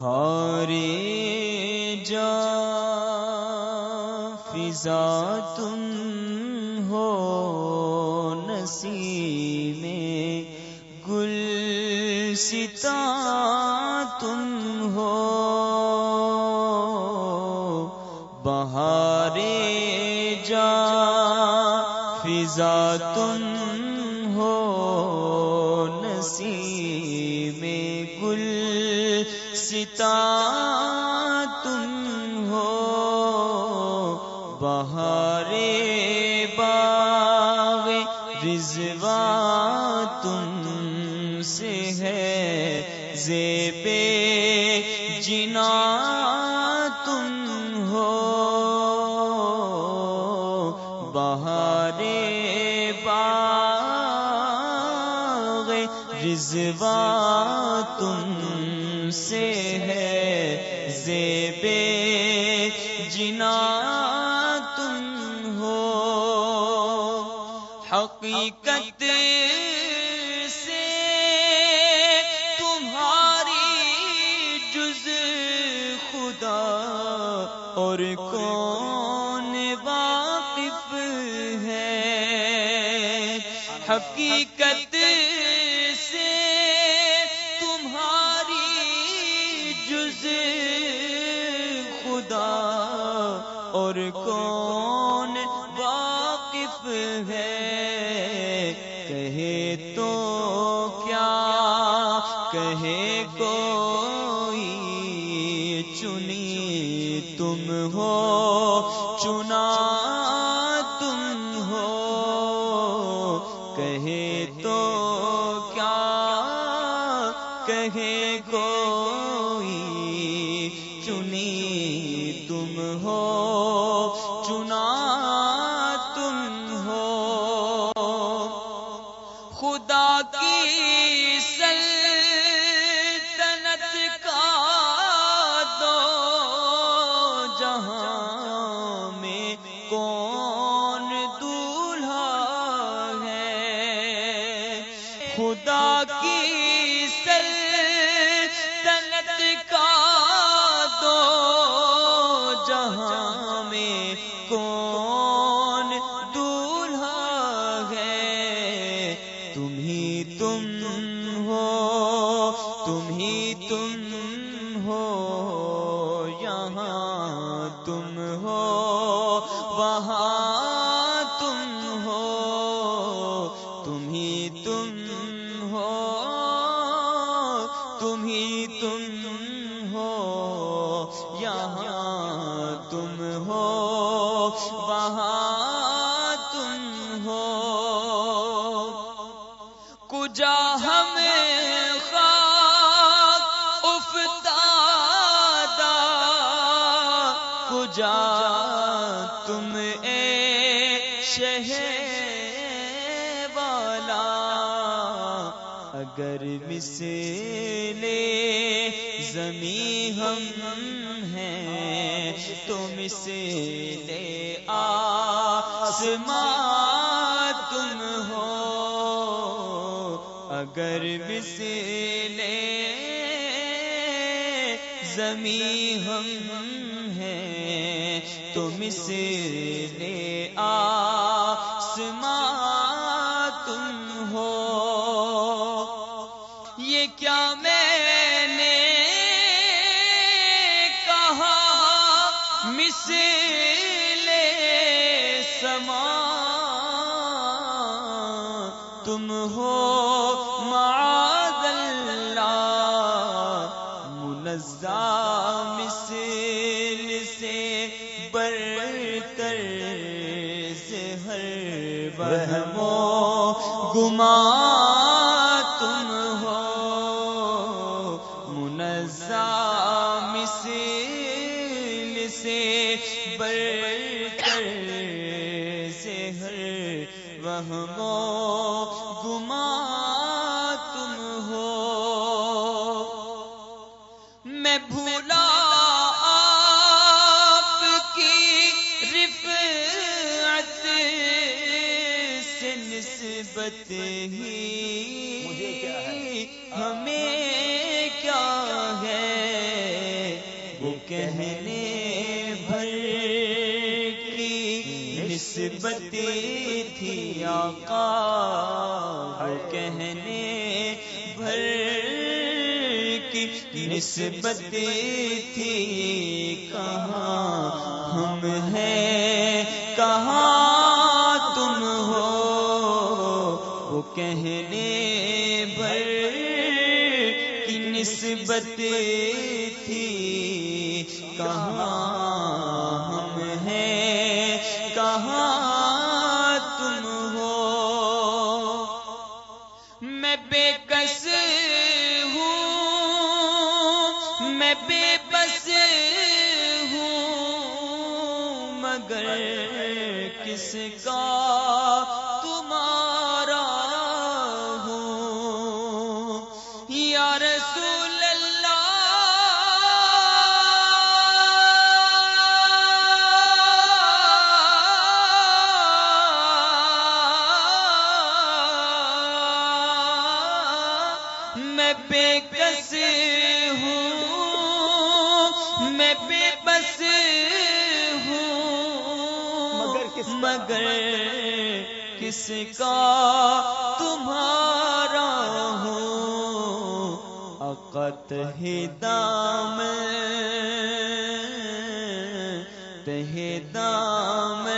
ہارے جا فضا تم ہو نسی میں گل ستا تم ہو بہارے جا فضا تم زیب جنا تم ہو۔ بہارے باغ رضوا تم سے ہے زیب جنا۔ حقیقت سے تمہاری جز خدا اور کون واقف ہے؟ کہے تو کیا؟ کہے کوئی چنی تم ہو؟ چنا چنی تم ہو، چنا تم ہو۔ خدا کی سلطنت کا دو جہاں میں کون دولہا ہے۔ خدا کی سلطنت تم ہو۔ اگر مسلے زمیں ہم ہیں تو مسلے آسمان تم ہو۔ اگر مسلے زمیں ہم ہیں تو مسلے آسمان تم مسل سما تم ہو معاذ اللہ منزہ مثل سے برتر سے ہر وہم و میں بھولا آپ کی رفعت سے نسبت ہی مجھے کیا ہے؟ ہمیں کیا ہے کہنے بھر کی نسبت تھی آقا وہ کہنے بھر نسبت تھی؟ کہاں ہم ہیں؟ کہاں تم ہو؟ وہ کہنے بھر کی نسبت تھی، کہاں میں بے بس ہوں، مگر کس کا تمہارا ہوں؟ یا رسول اللہ، میں بے کس کا تمہارا ہوں عقت دام تہ دام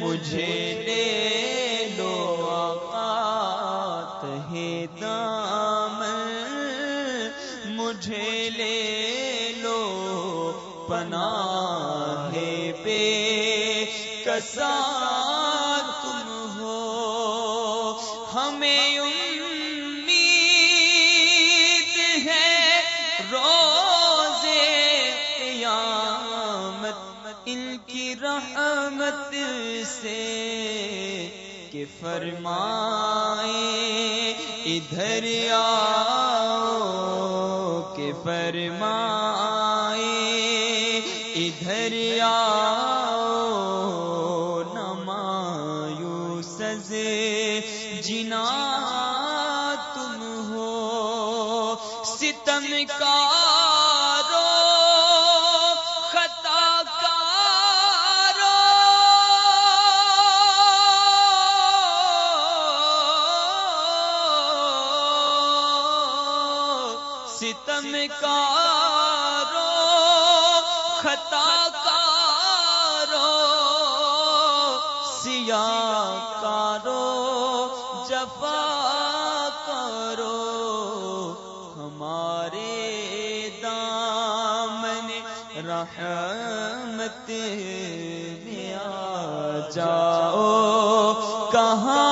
مجھے لے لو آقا تہ دام مجھے لے لو پناہ بے کسا سے کہ فرمائے، ادھر آؤ، کہ فرمائے، ادھر آؤ نمایو سزے جنا تم ہو، ستم کارو کارو خطا کارو سیاہ کارو جفا کرو ہمارے دامن رحمت میں آ جاؤ کہاں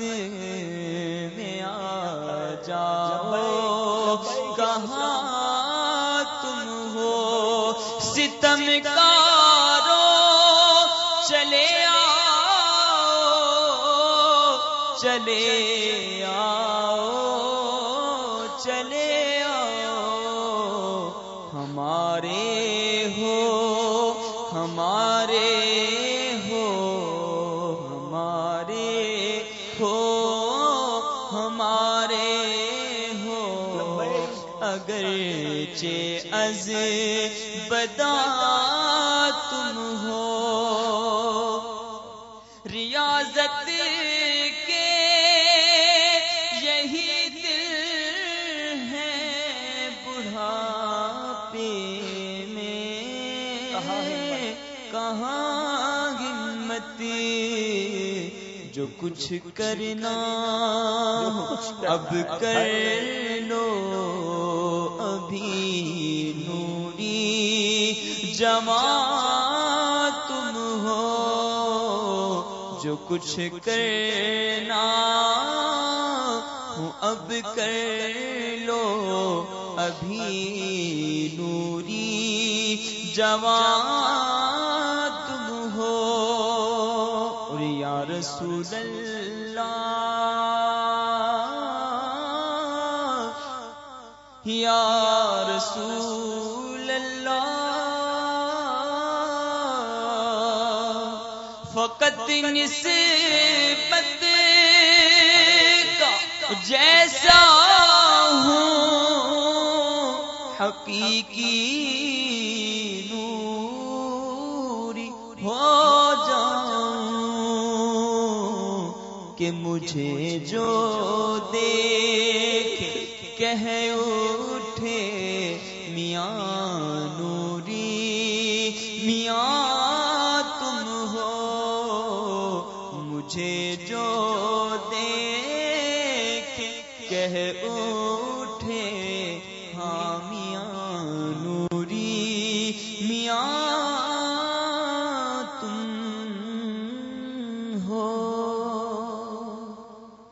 رحمت میں آ جاؤ کہاں تم ہو؟ ستم کارو چلے آؤ چلے آؤ چلے آؤ۔ ہمارے ہو ہمارے اگرچہ از بدا تم ہو۔ ریاضت کے یہی دل ہے بڑھاپے میں۔ کہاں ہمت؟ کہاں ہمت؟ جو کچھ کرنا جو کچھ کرنا اب کر لو۔ ابھی نوری جمع تم ہو، جو کچھ کرنا ہوں، اب کر لو۔ ابھی نوری جوان تم ہو۔ اور یا رسول اللہ، یا اللہ فقط نسبت کا جیسا ہوں، حقیقی نوری ہو جاؤں کہ مجھے جو دیکھ کہہ مجھے جو دیکھ کہ